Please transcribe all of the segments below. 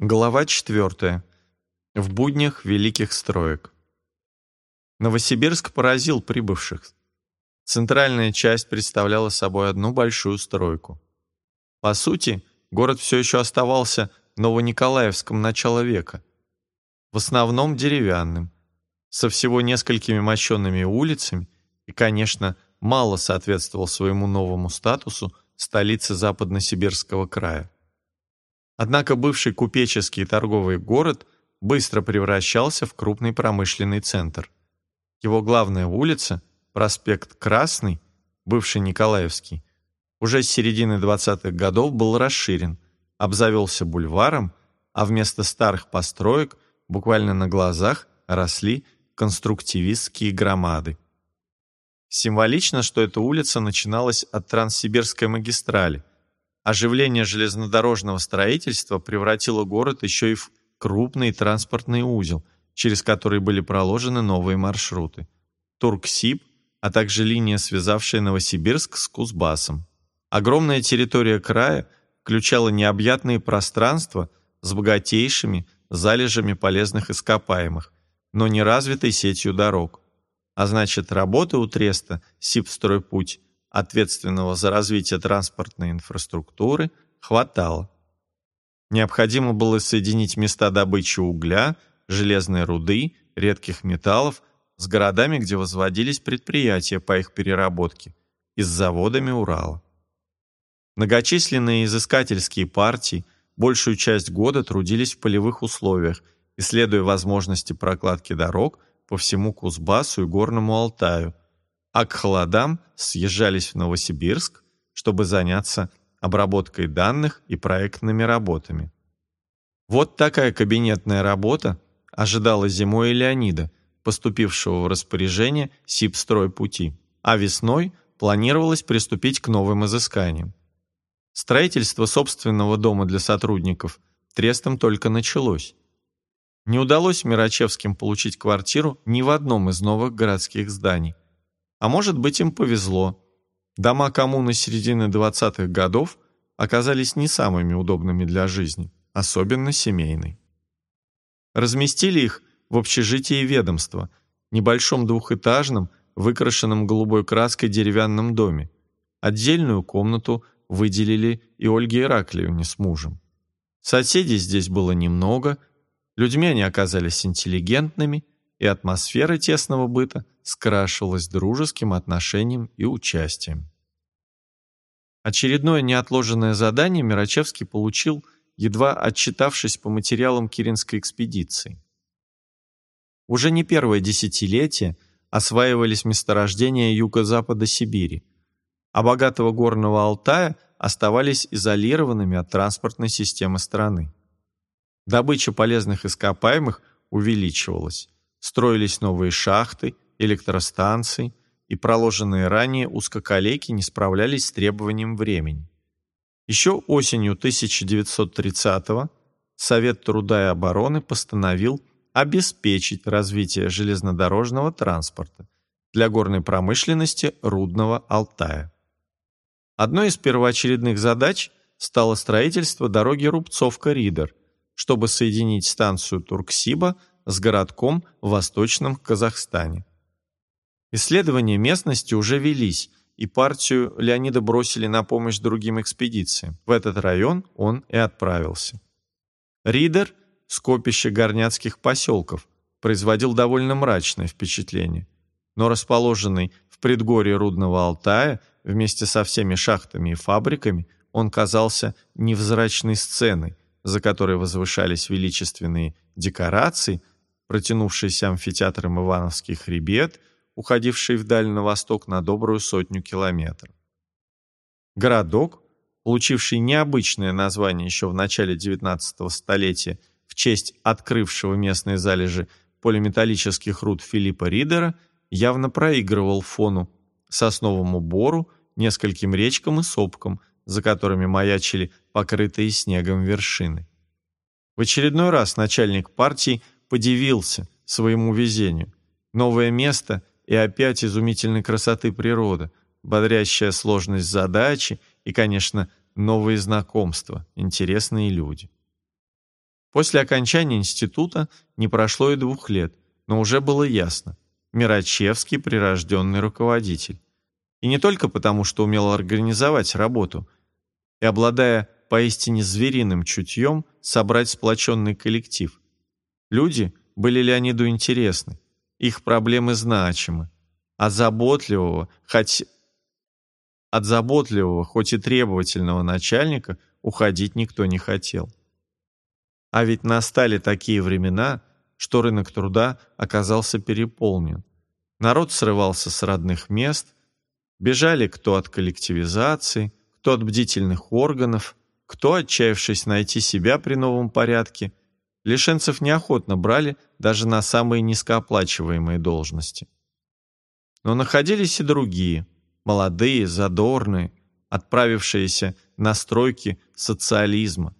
Глава 4. В буднях великих строек. Новосибирск поразил прибывших. Центральная часть представляла собой одну большую стройку. По сути, город все еще оставался Новониколаевском начала века, в основном деревянным, со всего несколькими мощенными улицами и, конечно, мало соответствовал своему новому статусу столицы Западносибирского края. Однако бывший купеческий торговый город быстро превращался в крупный промышленный центр. Его главная улица, проспект Красный, бывший Николаевский, уже с середины 20-х годов был расширен, обзавелся бульваром, а вместо старых построек буквально на глазах росли конструктивистские громады. Символично, что эта улица начиналась от Транссибирской магистрали – Оживление железнодорожного строительства превратило город еще и в крупный транспортный узел, через который были проложены новые маршруты. Турксиб, а также линия, связавшая Новосибирск с Кузбассом. Огромная территория края включала необъятные пространства с богатейшими залежами полезных ископаемых, но не развитой сетью дорог. А значит, работы у Треста Сибстройпуть ответственного за развитие транспортной инфраструктуры, хватало. Необходимо было соединить места добычи угля, железной руды, редких металлов с городами, где возводились предприятия по их переработке, и с заводами Урала. Многочисленные изыскательские партии большую часть года трудились в полевых условиях, исследуя возможности прокладки дорог по всему Кузбассу и Горному Алтаю – а к холодам съезжались в Новосибирск, чтобы заняться обработкой данных и проектными работами. Вот такая кабинетная работа ожидала зимой Леонида, поступившего в распоряжение Сибстройпути, а весной планировалось приступить к новым изысканиям. Строительство собственного дома для сотрудников трестом только началось. Не удалось Мирачевским получить квартиру ни в одном из новых городских зданий, а может быть, им повезло. Дома коммуны середины 20-х годов оказались не самыми удобными для жизни, особенно семейной. Разместили их в общежитии ведомства, небольшом двухэтажном, выкрашенном голубой краской деревянном доме. Отдельную комнату выделили и Ольге Ираклиевне с мужем. Соседей здесь было немного, людьми они оказались интеллигентными, и атмосфера тесного быта скрашивалась дружеским отношением и участием. Очередное неотложенное задание Мирачевский получил, едва отчитавшись по материалам Киринской экспедиции. Уже не первое десятилетие осваивались месторождения юго-запада Сибири, а богатого горного Алтая оставались изолированными от транспортной системы страны. Добыча полезных ископаемых увеличивалась, строились новые шахты, электростанции, и проложенные ранее узкоколейки не справлялись с требованием времени. Еще осенью 1930-го Совет труда и обороны постановил обеспечить развитие железнодорожного транспорта для горной промышленности Рудного Алтая. Одной из первоочередных задач стало строительство дороги Рубцовка-Ридер, чтобы соединить станцию Турксиба с городком в Восточном Казахстане. Исследования местности уже велись, и партию Леонида бросили на помощь другим экспедициям. В этот район он и отправился. Ридер, скопище горняцких поселков, производил довольно мрачное впечатление, но расположенный в предгорье Рудного Алтая вместе со всеми шахтами и фабриками он казался невзрачной сценой, за которой возвышались величественные декорации – протянувшийся амфитеатром Ивановский хребет, уходивший вдаль на восток на добрую сотню километров. Городок, получивший необычное название еще в начале XIX столетия в честь открывшего местные залежи полиметаллических руд Филиппа Ридера, явно проигрывал фону сосновому бору, нескольким речкам и сопкам, за которыми маячили покрытые снегом вершины. В очередной раз начальник партии – подивился своему везению. Новое место и опять изумительной красоты природа, бодрящая сложность задачи и, конечно, новые знакомства, интересные люди. После окончания института не прошло и двух лет, но уже было ясно. Мирачевский – прирожденный руководитель. И не только потому, что умел организовать работу, и обладая поистине звериным чутьем, собрать сплоченный коллектив. Люди были Леониду интересны, их проблемы значимы, а заботливого, хоть от заботливого, хоть и требовательного начальника уходить никто не хотел. А ведь настали такие времена, что рынок труда оказался переполнен. Народ срывался с родных мест, бежали кто от коллективизации, кто от бдительных органов, кто, отчаявшись найти себя при новом порядке, лишенцев неохотно брали даже на самые низкооплачиваемые должности. Но находились и другие – молодые, задорные, отправившиеся на стройки социализма.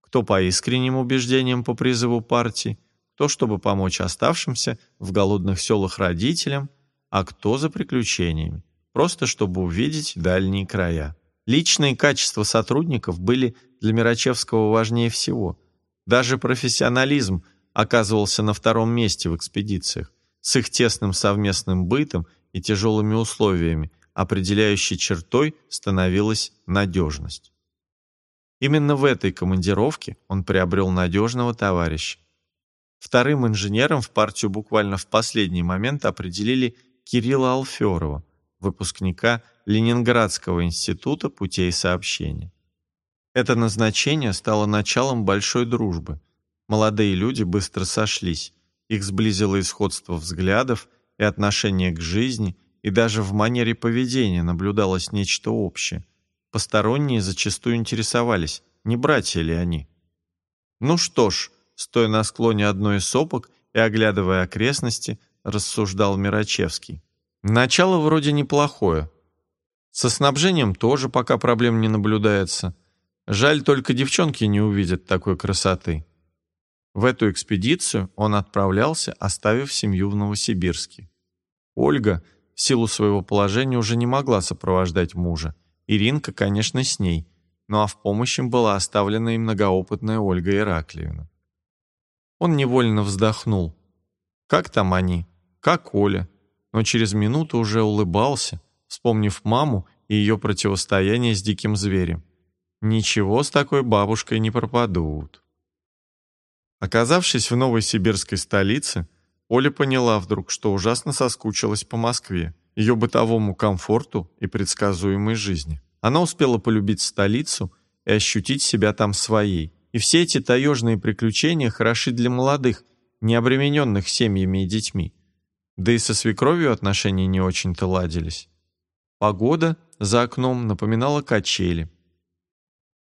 Кто по искренним убеждениям по призыву партии, кто чтобы помочь оставшимся в голодных селах родителям, а кто за приключениями, просто чтобы увидеть дальние края. Личные качества сотрудников были для Мирачевского важнее всего. Даже профессионализм оказывался на втором месте в экспедициях, с их тесным совместным бытом и тяжелыми условиями, определяющей чертой становилась надежность. Именно в этой командировке он приобрел надежного товарища. Вторым инженером в партию буквально в последний момент определили Кирилла Алферова, выпускника Ленинградского института путей сообщения. Это назначение стало началом большой дружбы. Молодые люди быстро сошлись, их сблизило исходство взглядов и отношение к жизни, и даже в манере поведения наблюдалось нечто общее. Посторонние зачастую интересовались, не братья ли они. Ну что ж, стоя на склоне одной из сопок и оглядывая окрестности, рассуждал Мирачевский. Начало вроде неплохое. Со снабжением тоже пока проблем не наблюдается. Жаль, только девчонки не увидят такой красоты. В эту экспедицию он отправлялся, оставив семью в Новосибирске. Ольга, в силу своего положения уже не могла сопровождать мужа. Иринка, конечно, с ней, ну а в помощь им была оставлена и многоопытная Ольга Ираклиевна. Он невольно вздохнул. Как там они? Как Оля? Но через минуту уже улыбался, вспомнив маму и ее противостояние с диким зверем. Ничего с такой бабушкой не пропадут. Оказавшись в новой сибирской столице, Оля поняла вдруг, что ужасно соскучилась по Москве, ее бытовому комфорту и предсказуемой жизни. Она успела полюбить столицу и ощутить себя там своей. И все эти таежные приключения хороши для молодых, не обремененных семьями и детьми. Да и со свекровью отношения не очень-то ладились. Погода за окном напоминала качели.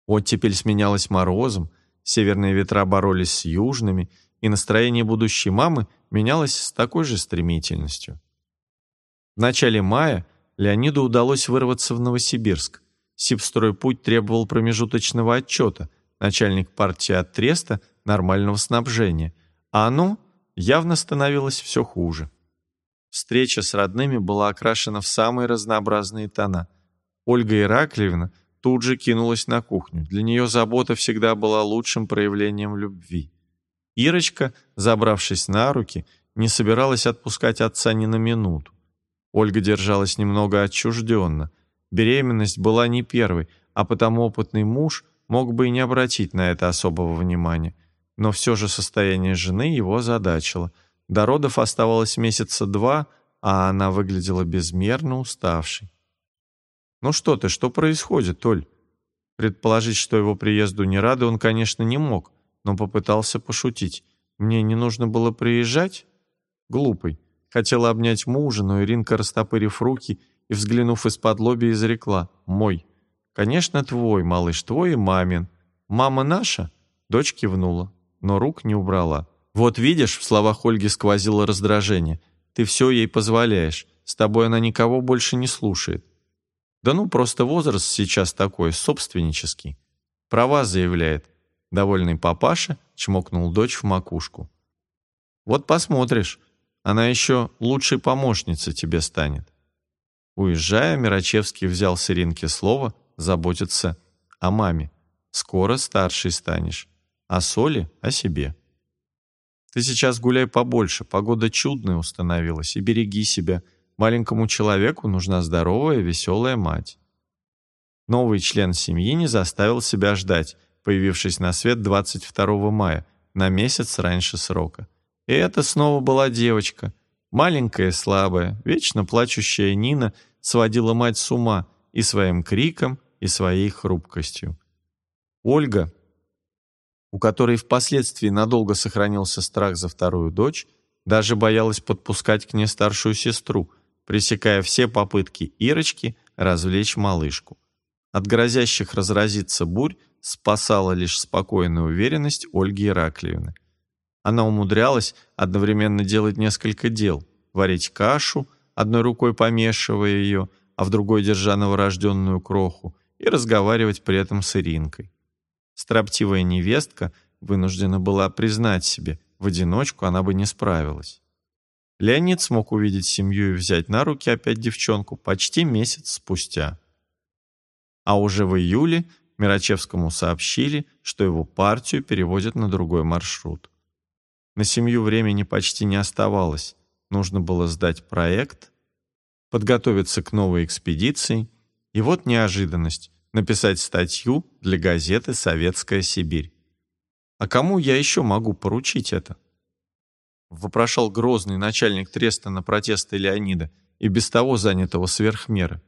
Оттепель сменялась морозом, северные ветра боролись с южными, и настроение будущей мамы менялось с такой же стремительностью. В начале мая Леониду удалось вырваться в Новосибирск. Сибстройпуть требовал промежуточного отчета, начальник партии от Треста нормального снабжения, а оно явно становилось все хуже. Встреча с родными была окрашена в самые разнообразные тона. Ольга Ираклиевна тут же кинулась на кухню. Для нее забота всегда была лучшим проявлением любви. Ирочка, забравшись на руки, не собиралась отпускать отца ни на минуту. Ольга держалась немного отчужденно. Беременность была не первой, а потому опытный муж мог бы и не обратить на это особого внимания. Но все же состояние жены его озадачило. До родов оставалось месяца два, а она выглядела безмерно уставшей. «Ну что ты, что происходит, Оль?» Предположить, что его приезду не рады, он, конечно, не мог, но попытался пошутить. Мне не нужно было приезжать? Глупый. Хотела обнять мужа, но Иринка, растопырив руки и взглянув из-под лоби, изрекла. «Мой». «Конечно, твой, малыш, твой и мамин. Мама наша?» Дочь кивнула, но рук не убрала. «Вот видишь», — в словах Ольги сквозило раздражение, «ты все ей позволяешь. С тобой она никого больше не слушает». «Да ну, просто возраст сейчас такой, собственнический. Права заявляет. Довольный папаша чмокнул дочь в макушку. «Вот посмотришь, она еще лучшей помощницей тебе станет». Уезжая, Мирачевский взял с Иринки слово заботиться о маме. «Скоро старший станешь. а соли — о себе. Ты сейчас гуляй побольше, погода чудная установилась, и береги себя. Маленькому человеку нужна здоровая, веселая мать. Новый член семьи не заставил себя ждать, появившись на свет 22 мая, на месяц раньше срока. И это снова была девочка. Маленькая, слабая, вечно плачущая Нина сводила мать с ума и своим криком, и своей хрупкостью. Ольга, у которой впоследствии надолго сохранился страх за вторую дочь, даже боялась подпускать к ней старшую сестру, пресекая все попытки Ирочки развлечь малышку. От грозящих разразиться бурь спасала лишь спокойная уверенность Ольги Ираклиевны. Она умудрялась одновременно делать несколько дел – варить кашу, одной рукой помешивая ее, а в другой держа новорожденную кроху, и разговаривать при этом с Иринкой. Строптивая невестка вынуждена была признать себе, в одиночку она бы не справилась. Леонид смог увидеть семью и взять на руки опять девчонку почти месяц спустя. А уже в июле Мирачевскому сообщили, что его партию переводят на другой маршрут. На семью времени почти не оставалось. Нужно было сдать проект, подготовиться к новой экспедиции, и вот неожиданность написать статью для газеты «Советская Сибирь». А кому я еще могу поручить это? Вопрошал грозный начальник треста на протесты Леонида и без того занятого сверх меры.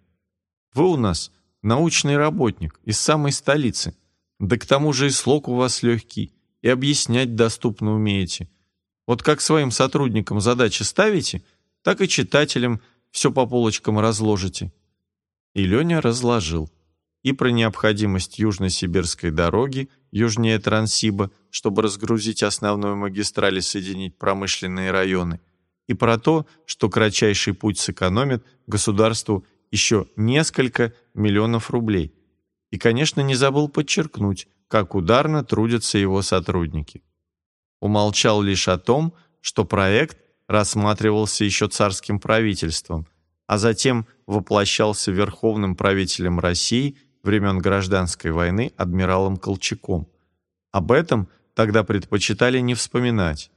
Вы у нас научный работник из самой столицы, да к тому же и слог у вас легкий, и объяснять доступно умеете. Вот как своим сотрудникам задачи ставите, так и читателям все по полочкам разложите. И Леня разложил и про необходимость Южно-Сибирской дороги южнее Транссиба, чтобы разгрузить основную магистраль и соединить промышленные районы, и про то, что кратчайший путь сэкономит государству еще несколько миллионов рублей. И, конечно, не забыл подчеркнуть, как ударно трудятся его сотрудники. Умолчал лишь о том, что проект рассматривался еще царским правительством, а затем воплощался верховным правителем России времен Гражданской войны адмиралом Колчаком. Об этом тогда предпочитали не вспоминать.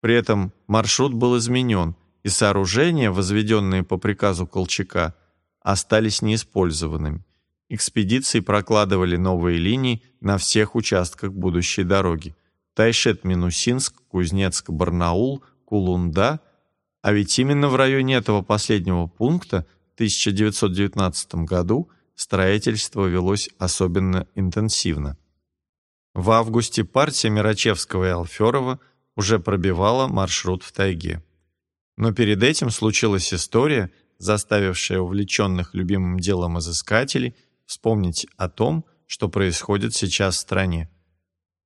При этом маршрут был изменен, и сооружения, возведенные по приказу Колчака, остались неиспользованными. Экспедиции прокладывали новые линии на всех участках будущей дороги. Тайшет-Минусинск, Кузнецк-Барнаул, Кулунда. А ведь именно в районе этого последнего пункта в 1919 году строительство велось особенно интенсивно. В августе партия Мирачевского и Алферова уже пробивала маршрут в тайге. Но перед этим случилась история, заставившая увлеченных любимым делом изыскателей вспомнить о том, что происходит сейчас в стране.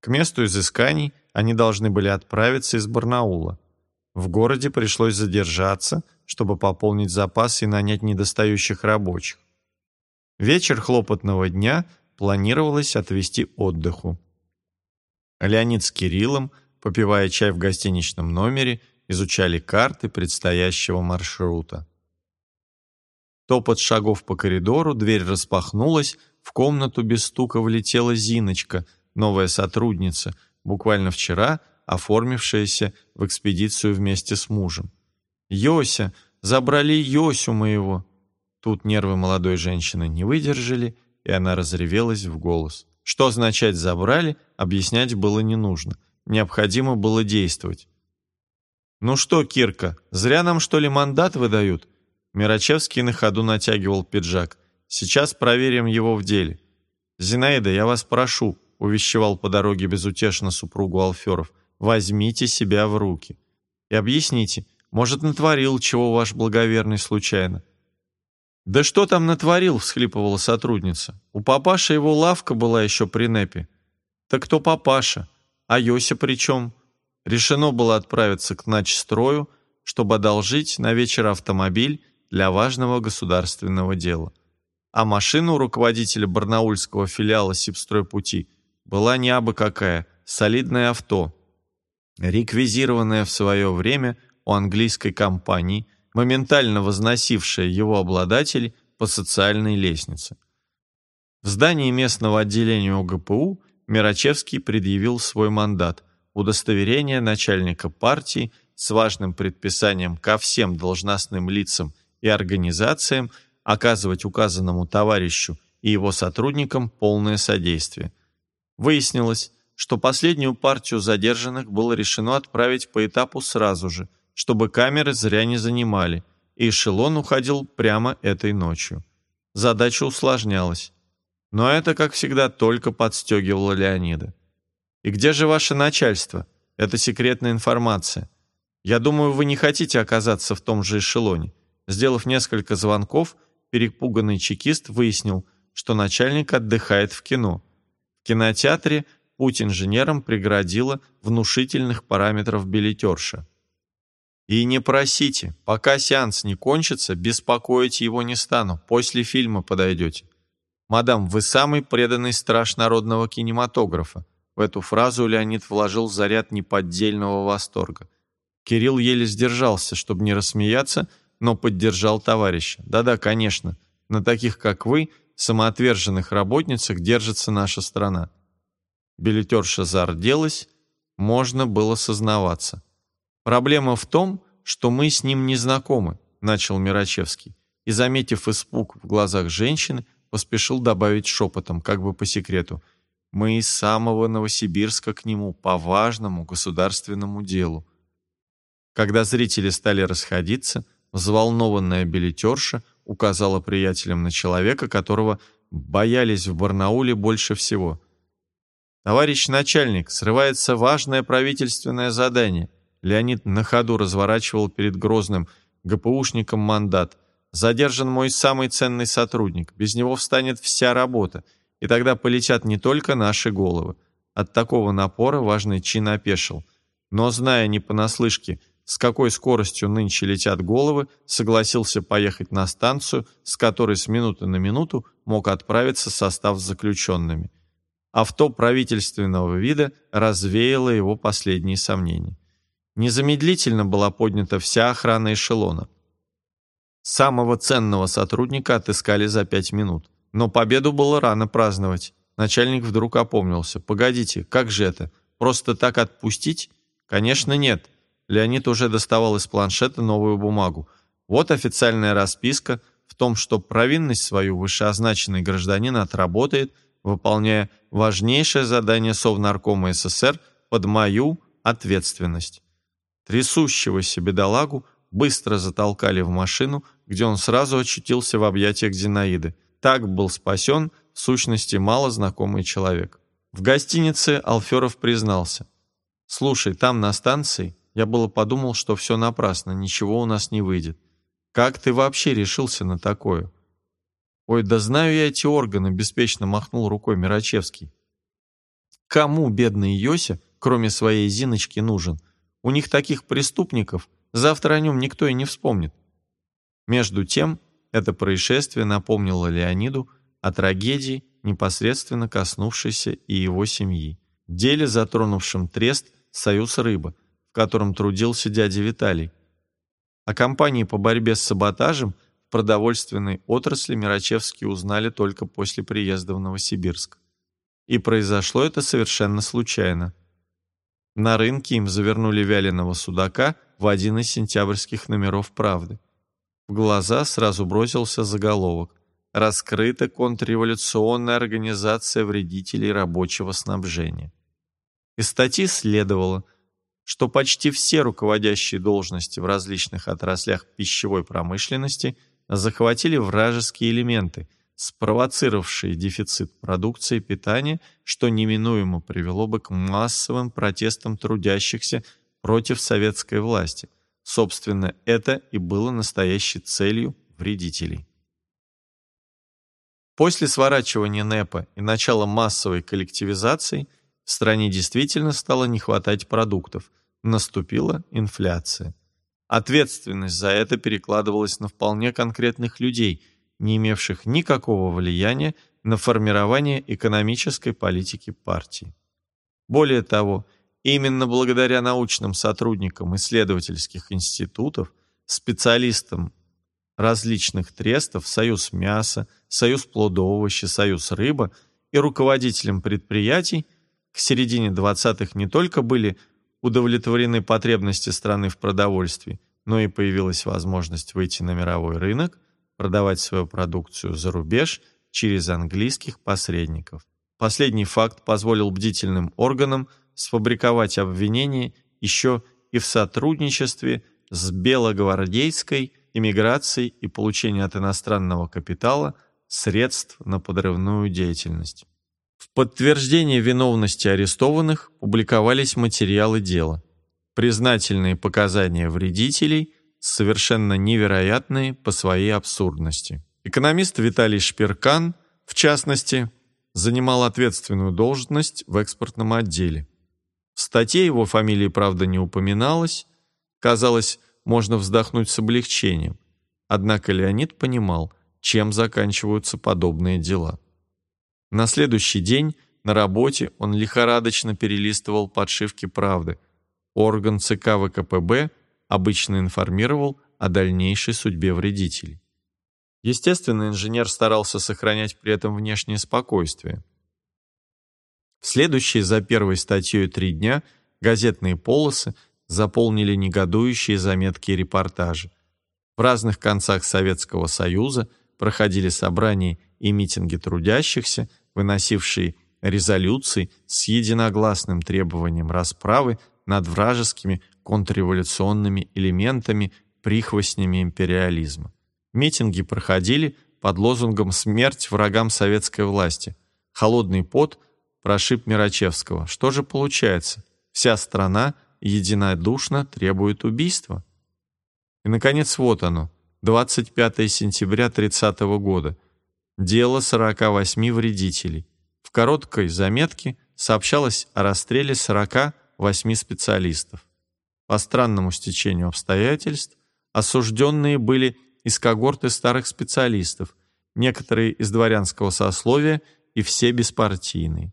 К месту изысканий они должны были отправиться из Барнаула. В городе пришлось задержаться, чтобы пополнить запасы и нанять недостающих рабочих. Вечер хлопотного дня планировалось отвести отдыху. Леонид с Кириллом, попивая чай в гостиничном номере, изучали карты предстоящего маршрута. Топот шагов по коридору, дверь распахнулась, в комнату без стука влетела Зиночка, новая сотрудница, буквально вчера оформившаяся в экспедицию вместе с мужем. «Йося! Забрали Йосю моего!» Тут нервы молодой женщины не выдержали, и она разревелась в голос. Что означать «забрали», объяснять было не нужно. Необходимо было действовать. «Ну что, Кирка, зря нам, что ли, мандат выдают?» Мирачевский на ходу натягивал пиджак. «Сейчас проверим его в деле». «Зинаида, я вас прошу», — увещевал по дороге безутешно супругу Алферов, «возьмите себя в руки и объясните, может, натворил чего ваш благоверный случайно. «Да что там натворил?» — всхлипывала сотрудница. «У папаша его лавка была еще при НЭПе». «Так кто папаша? А Йося при чем?» Решено было отправиться к начстрою, чтобы одолжить на вечер автомобиль для важного государственного дела. А машина у руководителя барнаульского филиала Сибстройпути была не абы какая, солидное авто, реквизированное в свое время у английской компании – моментально возносившая его обладатель по социальной лестнице. В здании местного отделения ОГПУ Мирачевский предъявил свой мандат, удостоверение начальника партии с важным предписанием ко всем должностным лицам и организациям оказывать указанному товарищу и его сотрудникам полное содействие. Выяснилось, что последнюю партию задержанных было решено отправить по этапу сразу же, чтобы камеры зря не занимали, и эшелон уходил прямо этой ночью. Задача усложнялась. Но это, как всегда, только подстегивало Леонида. «И где же ваше начальство? Это секретная информация. Я думаю, вы не хотите оказаться в том же эшелоне». Сделав несколько звонков, перепуганный чекист выяснил, что начальник отдыхает в кино. В кинотеатре путь инженерам преградила внушительных параметров билетерша. И не просите, пока сеанс не кончится, беспокоить его не стану, после фильма подойдете. «Мадам, вы самый преданный страж народного кинематографа». В эту фразу Леонид вложил заряд неподдельного восторга. Кирилл еле сдержался, чтобы не рассмеяться, но поддержал товарища. «Да-да, конечно, на таких, как вы, самоотверженных работницах держится наша страна». Билетерша зарделась, можно было сознаваться. «Проблема в том, что мы с ним не знакомы», — начал Мирачевский. И, заметив испуг в глазах женщины, поспешил добавить шепотом, как бы по секрету. «Мы из самого Новосибирска к нему по важному государственному делу». Когда зрители стали расходиться, взволнованная билетерша указала приятелям на человека, которого боялись в Барнауле больше всего. «Товарищ начальник, срывается важное правительственное задание». Леонид на ходу разворачивал перед Грозным ГПУшником мандат – Задержан мой самый ценный сотрудник. Без него встанет вся работа, и тогда полетят не только наши головы. От такого напора важный чин опешил. Но, зная не понаслышке, с какой скоростью нынче летят головы, согласился поехать на станцию, с которой с минуты на минуту мог отправиться состав с заключенными. Авто правительственного вида развеяло его последние сомнения. Незамедлительно была поднята вся охрана эшелона – Самого ценного сотрудника отыскали за пять минут. Но победу было рано праздновать. Начальник вдруг опомнился. «Погодите, как же это? Просто так отпустить?» «Конечно нет». Леонид уже доставал из планшета новую бумагу. Вот официальная расписка в том, что провинность свою вышеозначенный гражданин отработает, выполняя важнейшее задание Совнаркома СССр под мою ответственность. Трясущегося бедолагу быстро затолкали в машину, где он сразу очутился в объятиях Зинаиды. Так был спасен, в сущности, мало знакомый человек. В гостинице Алферов признался. «Слушай, там на станции я было подумал, что все напрасно, ничего у нас не выйдет. Как ты вообще решился на такое?» «Ой, да знаю я эти органы», — беспечно махнул рукой Мирачевский. «Кому бедный Йося, кроме своей Зиночки, нужен? У них таких преступников — Завтра о нем никто и не вспомнит. Между тем, это происшествие напомнило Леониду о трагедии, непосредственно коснувшейся и его семьи. Деле, затронувшем трест «Союз рыба», в котором трудился дядя Виталий. О компании по борьбе с саботажем в продовольственной отрасли Мирачевские узнали только после приезда в Новосибирск. И произошло это совершенно случайно. На рынке им завернули вяленого судака в один из сентябрьских номеров «Правды». В глаза сразу бросился заголовок «Раскрыта контрреволюционная организация вредителей рабочего снабжения». Из статьи следовало, что почти все руководящие должности в различных отраслях пищевой промышленности захватили вражеские элементы – спровоцировавшие дефицит продукции питания, что неминуемо привело бы к массовым протестам трудящихся против советской власти. Собственно, это и было настоящей целью вредителей. После сворачивания НЭПа и начала массовой коллективизации в стране действительно стало не хватать продуктов, наступила инфляция. Ответственность за это перекладывалась на вполне конкретных людей – не имевших никакого влияния на формирование экономической политики партии. Более того, именно благодаря научным сотрудникам исследовательских институтов, специалистам различных трестов Союз мяса, Союз плодовоща, Союз рыба и руководителям предприятий к середине 20-х не только были удовлетворены потребности страны в продовольствии, но и появилась возможность выйти на мировой рынок, продавать свою продукцию за рубеж через английских посредников. Последний факт позволил бдительным органам сфабриковать обвинения еще и в сотрудничестве с белогвардейской иммиграцией и получении от иностранного капитала средств на подрывную деятельность. В подтверждение виновности арестованных публиковались материалы дела, признательные показания вредителей, совершенно невероятные по своей абсурдности. Экономист Виталий Шпиркан, в частности, занимал ответственную должность в экспортном отделе. В статье его фамилии, правда, не упоминалось. Казалось, можно вздохнуть с облегчением. Однако Леонид понимал, чем заканчиваются подобные дела. На следующий день на работе он лихорадочно перелистывал подшивки «Правды». Орган ЦК ВКПБ обычно информировал о дальнейшей судьбе вредителей. Естественно, инженер старался сохранять при этом внешнее спокойствие. В следующие за первой статьей три дня газетные полосы заполнили негодующие заметки и репортажи. В разных концах Советского Союза проходили собрания и митинги трудящихся, выносившие резолюции с единогласным требованием расправы над вражескими контрреволюционными элементами, прихвостнями империализма. Митинги проходили под лозунгом «Смерть врагам советской власти». Холодный пот прошиб Мирачевского. Что же получается? Вся страна единодушно требует убийства? И, наконец, вот оно, 25 сентября 30 года. Дело 48 вредителей. В короткой заметке сообщалось о расстреле 48 специалистов. По странному стечению обстоятельств осужденные были из когорты старых специалистов, некоторые из дворянского сословия и все беспартийные.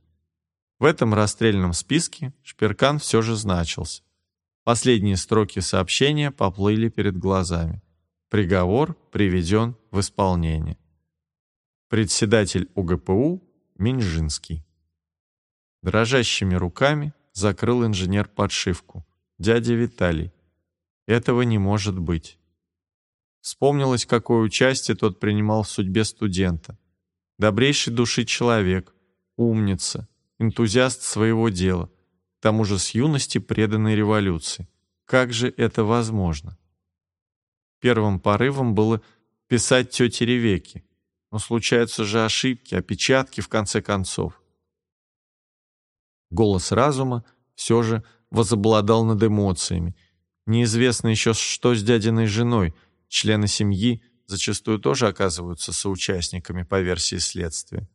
В этом расстрельном списке Шперкан все же значился. Последние строки сообщения поплыли перед глазами. Приговор приведен в исполнение. Председатель УГПУ Минжинский. Дрожащими руками закрыл инженер подшивку. Дядя Виталий. Этого не может быть. Вспомнилось, какое участие тот принимал в судьбе студента. Добрейший души человек, умница, энтузиаст своего дела, к тому же с юности преданной революции. Как же это возможно? Первым порывом было писать тете Ревеке, но случаются же ошибки, опечатки в конце концов. Голос разума все же возобладал над эмоциями. Неизвестно еще, что с дядиной женой — Члены семьи зачастую тоже оказываются соучастниками по версии следствия.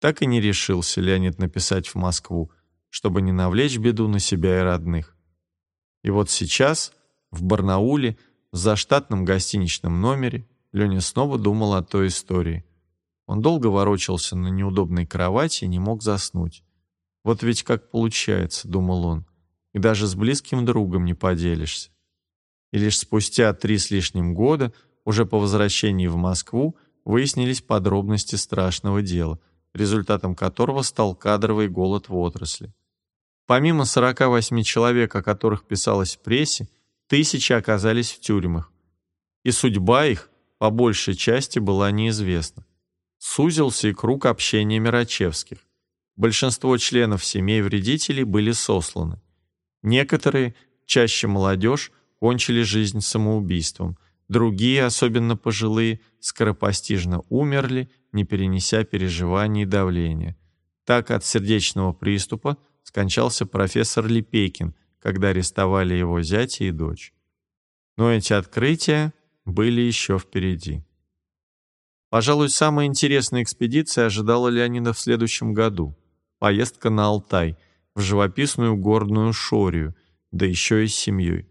Так и не решился Леонид написать в Москву, чтобы не навлечь беду на себя и родных. И вот сейчас, в Барнауле, в заштатном гостиничном номере, Леня снова думал о той истории. Он долго ворочался на неудобной кровати и не мог заснуть. «Вот ведь как получается», — думал он, — «и даже с близким другом не поделишься» и лишь спустя три с лишним года, уже по возвращении в Москву, выяснились подробности страшного дела, результатом которого стал кадровый голод в отрасли. Помимо 48 человек, о которых писалось в прессе, тысячи оказались в тюрьмах. И судьба их, по большей части, была неизвестна. Сузился и круг общения Мирачевских. Большинство членов семей вредителей были сосланы. Некоторые, чаще молодежь, кончили жизнь самоубийством. Другие, особенно пожилые, скоропостижно умерли, не перенеся переживаний и давления. Так от сердечного приступа скончался профессор Лепейкин, когда арестовали его зятя и дочь. Но эти открытия были еще впереди. Пожалуй, самая интересная экспедиция ожидала Леонида в следующем году. Поездка на Алтай, в живописную горную Шорию, да еще и с семьей.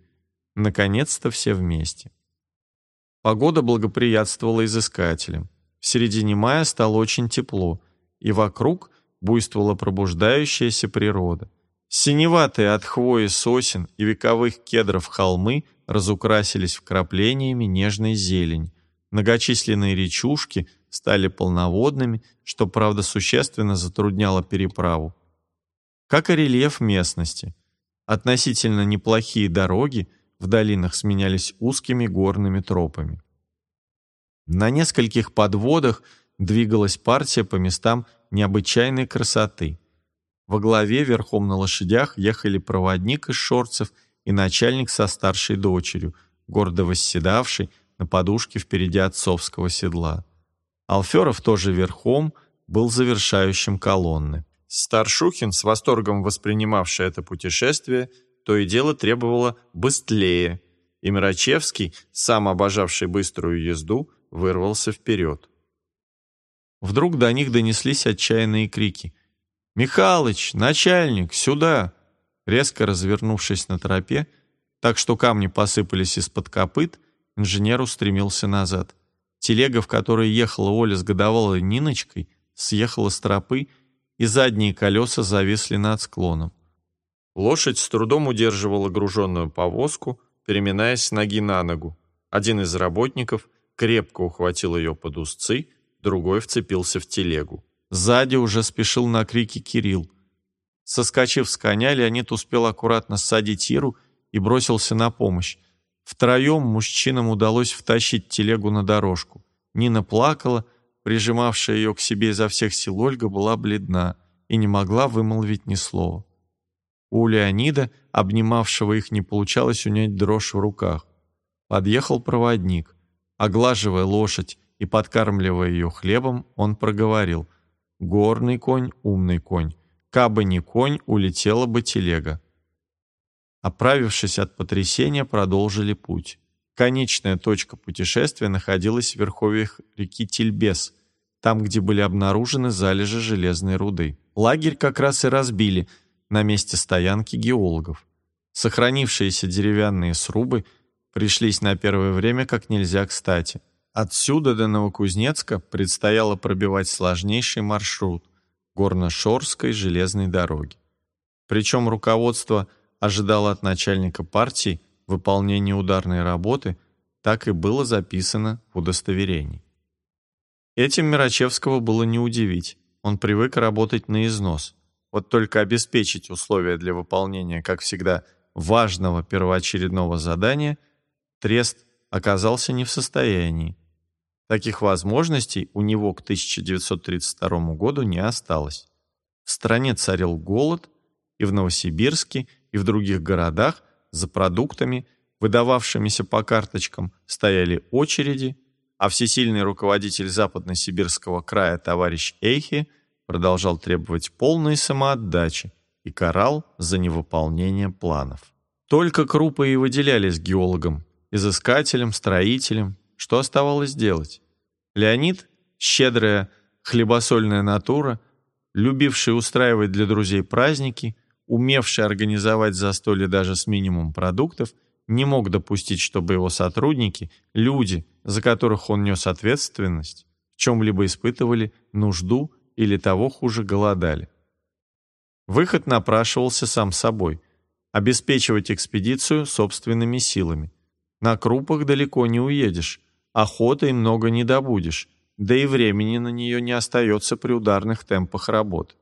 Наконец-то все вместе. Погода благоприятствовала изыскателям. В середине мая стало очень тепло, и вокруг буйствовала пробуждающаяся природа. Синеватые от хвои сосен и вековых кедров холмы разукрасились вкраплениями нежной зелени. Многочисленные речушки стали полноводными, что, правда, существенно затрудняло переправу. Как и рельеф местности. Относительно неплохие дороги в долинах сменялись узкими горными тропами. На нескольких подводах двигалась партия по местам необычайной красоты. Во главе верхом на лошадях ехали проводник из шорцев и начальник со старшей дочерью, гордо восседавший на подушке впереди отцовского седла. Алферов тоже верхом был завершающим колонны. Старшухин, с восторгом воспринимавший это путешествие, то и дело требовало быстрее, и Мирачевский, сам обожавший быструю езду, вырвался вперед. Вдруг до них донеслись отчаянные крики. «Михалыч! Начальник! Сюда!» Резко развернувшись на тропе, так что камни посыпались из-под копыт, инженер устремился назад. Телега, в которой ехала Оля с годовалой Ниночкой, съехала с тропы, и задние колеса зависли над склоном. Лошадь с трудом удерживала груженную повозку, переминаясь с ноги на ногу. Один из работников крепко ухватил ее под узцы, другой вцепился в телегу. Сзади уже спешил на крики Кирилл. Соскочив с коня, Леонид успел аккуратно ссадить Иру и бросился на помощь. Втроем мужчинам удалось втащить телегу на дорожку. Нина плакала, прижимавшая ее к себе изо всех сил Ольга была бледна и не могла вымолвить ни слова. У Леонида, обнимавшего их, не получалось унять дрожь в руках. Подъехал проводник. Оглаживая лошадь и подкармливая ее хлебом, он проговорил «Горный конь, умный конь, кабы не конь, улетела бы телега». Оправившись от потрясения, продолжили путь. Конечная точка путешествия находилась в верховьях реки Тильбес, там, где были обнаружены залежи железной руды. Лагерь как раз и разбили на месте стоянки геологов. Сохранившиеся деревянные срубы пришлись на первое время как нельзя кстати. Отсюда до Новокузнецка предстояло пробивать сложнейший маршрут горно-шорской железной дороги. Причем руководство ожидало от начальника партии выполнения ударной работы, так и было записано в удостоверении. Этим Мирачевского было не удивить. Он привык работать на износ. Вот только обеспечить условия для выполнения, как всегда, важного первоочередного задания Трест оказался не в состоянии. Таких возможностей у него к 1932 году не осталось. В стране царил голод, и в Новосибирске, и в других городах за продуктами, выдававшимися по карточкам, стояли очереди, а всесильный руководитель западно-сибирского края товарищ Эйхи продолжал требовать полной самоотдачи и карал за невыполнение планов. Только крупы и выделялись геологам, изыскателям, строителям, что оставалось делать? Леонид, щедрая хлебосольная натура, любивший устраивать для друзей праздники, умевший организовать застолье даже с минимумом продуктов, не мог допустить, чтобы его сотрудники, люди, за которых он нес ответственность, в чем-либо испытывали нужду или того хуже голодали. Выход напрашивался сам собой – обеспечивать экспедицию собственными силами. На крупах далеко не уедешь, охотой много не добудешь, да и времени на нее не остается при ударных темпах работ.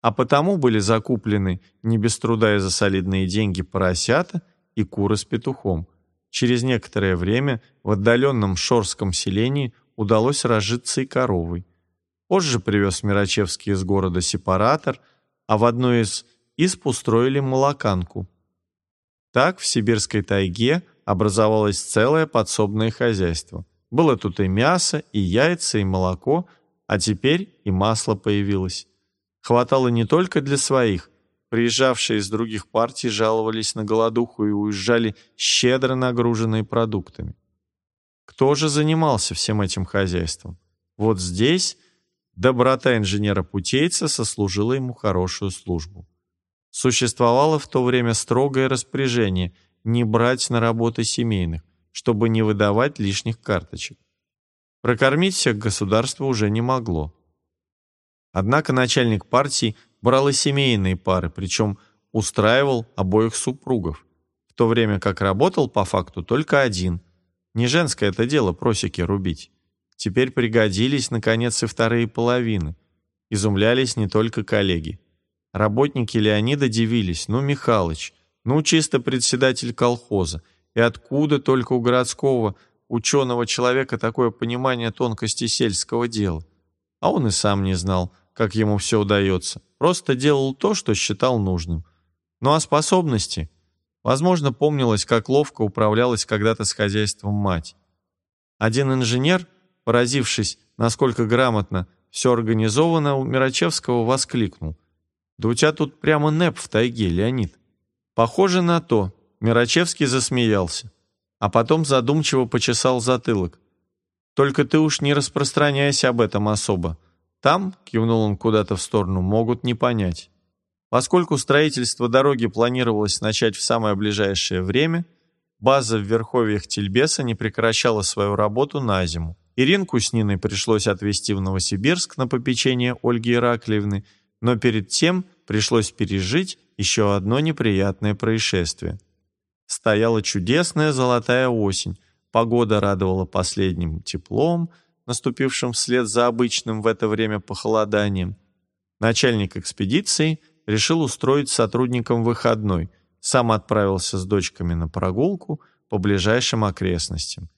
А потому были закуплены не без труда и за солидные деньги поросята и куры с петухом. Через некоторое время в отдаленном Шорском селении удалось разжиться и коровой. Позже привез Мирачевский из города сепаратор, а в одной из исп устроили молоканку. Так в сибирской тайге образовалось целое подсобное хозяйство. Было тут и мясо, и яйца, и молоко, а теперь и масло появилось. Хватало не только для своих. Приезжавшие из других партий жаловались на голодуху и уезжали щедро нагруженные продуктами. Кто же занимался всем этим хозяйством? Вот здесь доброта инженера-путейца сослужила ему хорошую службу. Существовало в то время строгое распоряжение – не брать на работы семейных, чтобы не выдавать лишних карточек. Прокормить всех государство уже не могло. Однако начальник партии брал и семейные пары, причем устраивал обоих супругов, в то время как работал по факту только один. Не женское это дело просеки рубить. Теперь пригодились, наконец, и вторые половины. Изумлялись не только коллеги. Работники Леонида дивились. Ну, Михалыч, ну, чисто председатель колхоза. И откуда только у городского ученого человека такое понимание тонкости сельского дела? А он и сам не знал, как ему все удается. Просто делал то, что считал нужным. Ну а способности? Возможно, помнилось, как ловко управлялась когда-то с хозяйством мать. Один инженер, поразившись, насколько грамотно все организовано, у Мирачевского воскликнул. «Да у тебя тут прямо НЭП в тайге, Леонид». «Похоже на то», — Мирачевский засмеялся, а потом задумчиво почесал затылок. «Только ты уж не распространяйся об этом особо. Там, — кивнул он куда-то в сторону, — могут не понять». Поскольку строительство дороги планировалось начать в самое ближайшее время, база в верховьях Тельбеса не прекращала свою работу на зиму. Иринку с Ниной пришлось отвезти в Новосибирск на попечение Ольги Ираклиевны, но перед тем пришлось пережить еще одно неприятное происшествие. Стояла чудесная золотая осень, погода радовала последним теплом, наступившим вслед за обычным в это время похолоданием. Начальник экспедиции – решил устроить сотрудникам выходной, сам отправился с дочками на прогулку по ближайшим окрестностям.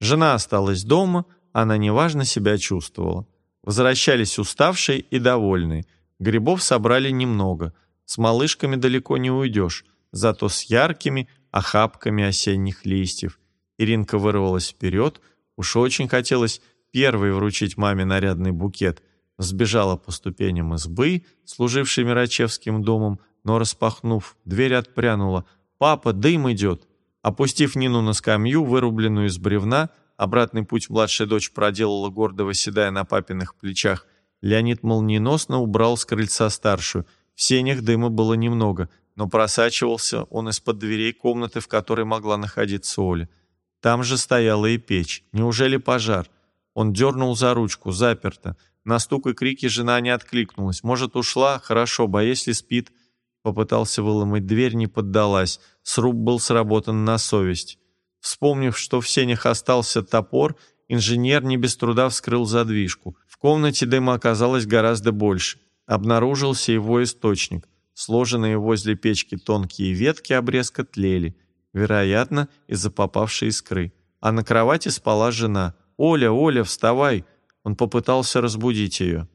Жена осталась дома, она неважно себя чувствовала. Возвращались уставшие и довольные. Грибов собрали немного. С малышками далеко не уйдешь, зато с яркими охапками осенних листьев. Иринка вырвалась вперед, уж очень хотелось первой вручить маме нарядный букет – сбежала по ступеням избы, служившей Мирачевским домом, но, распахнув, дверь отпрянула. «Папа, дым идет!» Опустив Нину на скамью, вырубленную из бревна, обратный путь младшая дочь проделала гордо восседая на папиных плечах. Леонид молниеносно убрал с крыльца старшую. В сенях дыма было немного, но просачивался он из-под дверей комнаты, в которой могла находиться Оля. Там же стояла и печь. Неужели пожар? Он дернул за ручку, заперто. На стук и крики жена не откликнулась. Может, ушла? Хорошо, а если спит? Попытался выломать дверь, не поддалась. Сруб был сработан на совесть. Вспомнив, что в сенях остался топор, инженер не без труда вскрыл задвижку. В комнате дыма оказалось гораздо больше. Обнаружился его источник. Сложенные возле печки тонкие ветки обрезка тлели. Вероятно, из-за попавшей искры. А на кровати спала жена. «Оля, Оля, вставай!» Он попытался разбудить ее.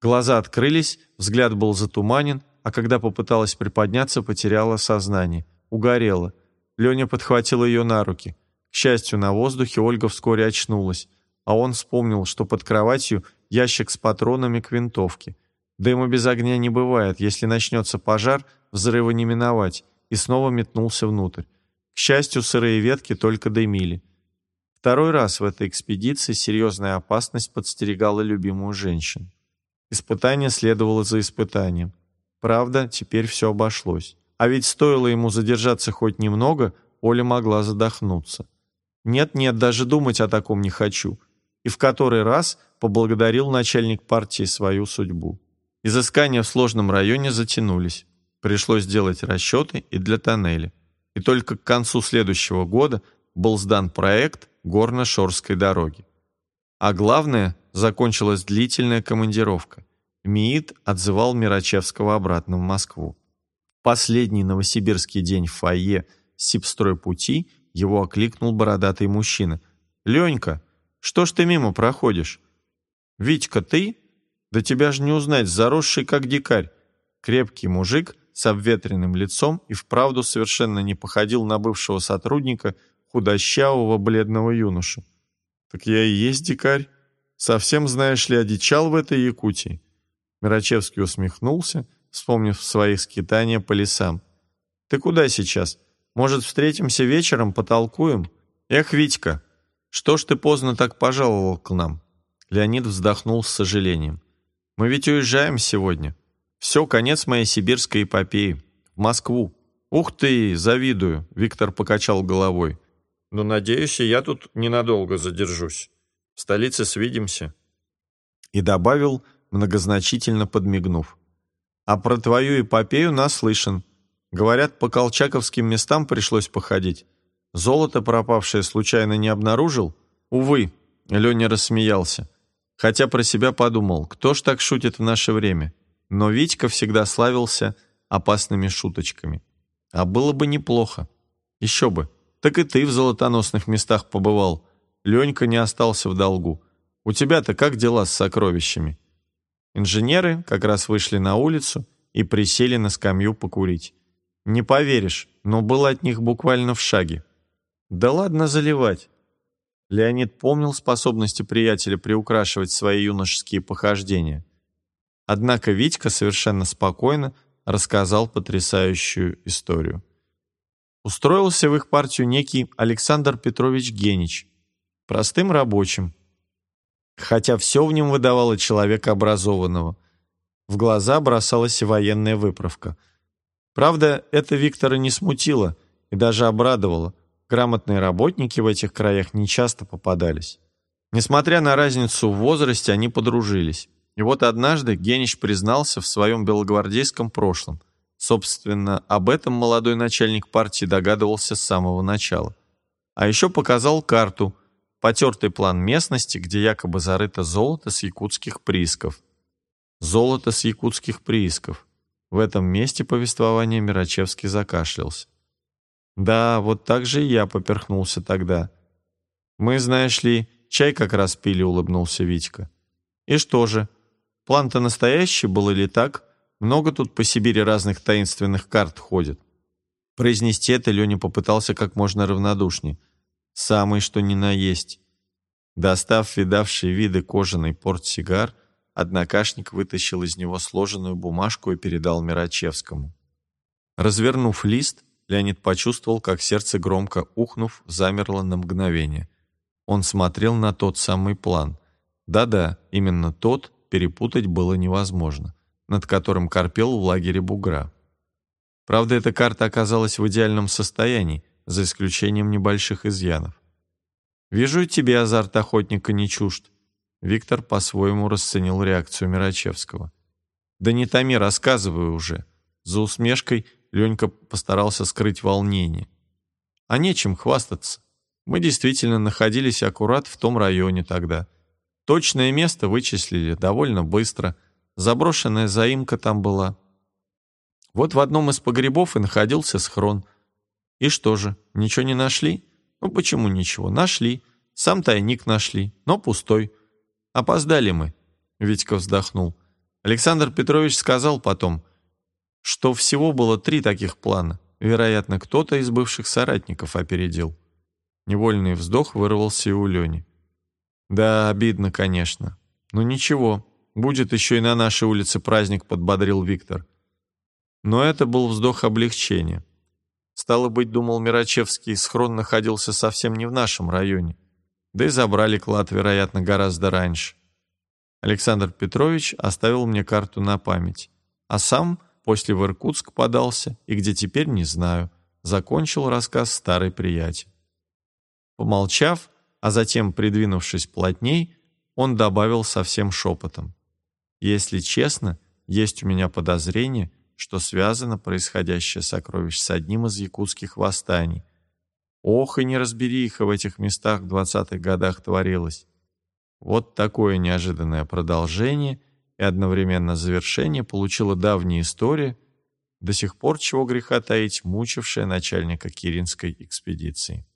Глаза открылись, взгляд был затуманен, а когда попыталась приподняться, потеряла сознание. Угорела. Леня подхватил ее на руки. К счастью, на воздухе Ольга вскоре очнулась, а он вспомнил, что под кроватью ящик с патронами к винтовке. Дыма без огня не бывает, если начнется пожар, взрыва не миновать, и снова метнулся внутрь. К счастью, сырые ветки только дымили. Второй раз в этой экспедиции серьезная опасность подстерегала любимую женщину. Испытание следовало за испытанием. Правда, теперь все обошлось. А ведь стоило ему задержаться хоть немного, Оля могла задохнуться. Нет-нет, даже думать о таком не хочу. И в который раз поблагодарил начальник партии свою судьбу. Изыскания в сложном районе затянулись. Пришлось делать расчеты и для тоннеля. И только к концу следующего года был сдан проект горно-шорской дороги. А главное, закончилась длительная командировка. МИИТ отзывал Мирачевского обратно в Москву. Последний новосибирский день в фойе Сибстройпути его окликнул бородатый мужчина. «Ленька, что ж ты мимо проходишь?» «Витька, ты? Да тебя же не узнать, заросший как дикарь». Крепкий мужик с обветренным лицом и вправду совершенно не походил на бывшего сотрудника худощавого бледного юношу. «Так я и есть дикарь. Совсем, знаешь ли, одичал в этой Якутии». Мирачевский усмехнулся, вспомнив свои скитания по лесам. «Ты куда сейчас? Может, встретимся вечером, потолкуем? Эх, Витька, что ж ты поздно так пожаловал к нам?» Леонид вздохнул с сожалением. «Мы ведь уезжаем сегодня. Все, конец моей сибирской эпопеи. В Москву». «Ух ты, завидую», — Виктор покачал головой. Но, надеюсь, я тут ненадолго задержусь. В столице свидимся». И добавил, многозначительно подмигнув. «А про твою эпопею наслышан. Говорят, по колчаковским местам пришлось походить. Золото пропавшее случайно не обнаружил? Увы, Леня рассмеялся. Хотя про себя подумал, кто ж так шутит в наше время? но Витька всегда славился опасными шуточками. А было бы неплохо. Еще бы. Так и ты в золотоносных местах побывал. Ленька не остался в долгу. У тебя-то как дела с сокровищами? Инженеры как раз вышли на улицу и присели на скамью покурить. Не поверишь, но был от них буквально в шаге. Да ладно заливать. Леонид помнил способности приятеля приукрашивать свои юношеские похождения. Однако Витька совершенно спокойно рассказал потрясающую историю. Устроился в их партию некий Александр Петрович Генич, простым рабочим, хотя все в нем выдавало человека образованного. В глаза бросалась и военная выправка. Правда, это Виктора не смутило и даже обрадовало. Грамотные работники в этих краях нечасто попадались. Несмотря на разницу в возрасте, они подружились. И вот однажды Генич признался в своем белогвардейском прошлом. Собственно, об этом молодой начальник партии догадывался с самого начала. А еще показал карту, потертый план местности, где якобы зарыто золото с якутских приисков. Золото с якутских приисков. В этом месте повествования Мирачевский закашлялся. Да, вот так же и я поперхнулся тогда. Мы, знаешь ли, чай как раз пили, улыбнулся Витька. И что же, План-то настоящий был или так? Много тут по Сибири разных таинственных карт ходит. Произнести это Леня попытался как можно равнодушнее. Самый что ни на есть. Достав видавшие виды кожаный портсигар, однокашник вытащил из него сложенную бумажку и передал Мирачевскому. Развернув лист, Леонид почувствовал, как сердце громко ухнув, замерло на мгновение. Он смотрел на тот самый план. Да-да, именно тот, перепутать было невозможно, над которым корпел в лагере бугра. Правда, эта карта оказалась в идеальном состоянии, за исключением небольших изъянов. «Вижу, тебе азарт охотника не чужд». Виктор по-своему расценил реакцию Мирачевского. «Да не томи, рассказываю уже». За усмешкой Ленька постарался скрыть волнение. «А нечем хвастаться. Мы действительно находились аккурат в том районе тогда. Точное место вычислили довольно быстро. Заброшенная заимка там была. Вот в одном из погребов и находился схрон. И что же, ничего не нашли? Ну почему ничего? Нашли. Сам тайник нашли, но пустой. Опоздали мы, Витька вздохнул. Александр Петрович сказал потом, что всего было три таких плана. Вероятно, кто-то из бывших соратников опередил. Невольный вздох вырвался и у Лени. Да, обидно, конечно. Но ничего, будет еще и на нашей улице праздник, подбодрил Виктор. Но это был вздох облегчения. Стало быть, думал Мирачевский, схрон находился совсем не в нашем районе. Да и забрали клад, вероятно, гораздо раньше. Александр Петрович оставил мне карту на память. А сам после в Иркутск подался, и где теперь, не знаю. Закончил рассказ старый приятель. Помолчав, а затем, придвинувшись плотней, он добавил совсем шепотом. «Если честно, есть у меня подозрение, что связано происходящее сокровище с одним из якутских восстаний. Ох, и неразбериха в этих местах в двадцатых годах творилась. Вот такое неожиданное продолжение и одновременно завершение получила давняя история, до сих пор чего греха таить, мучившая начальника Киринской экспедиции.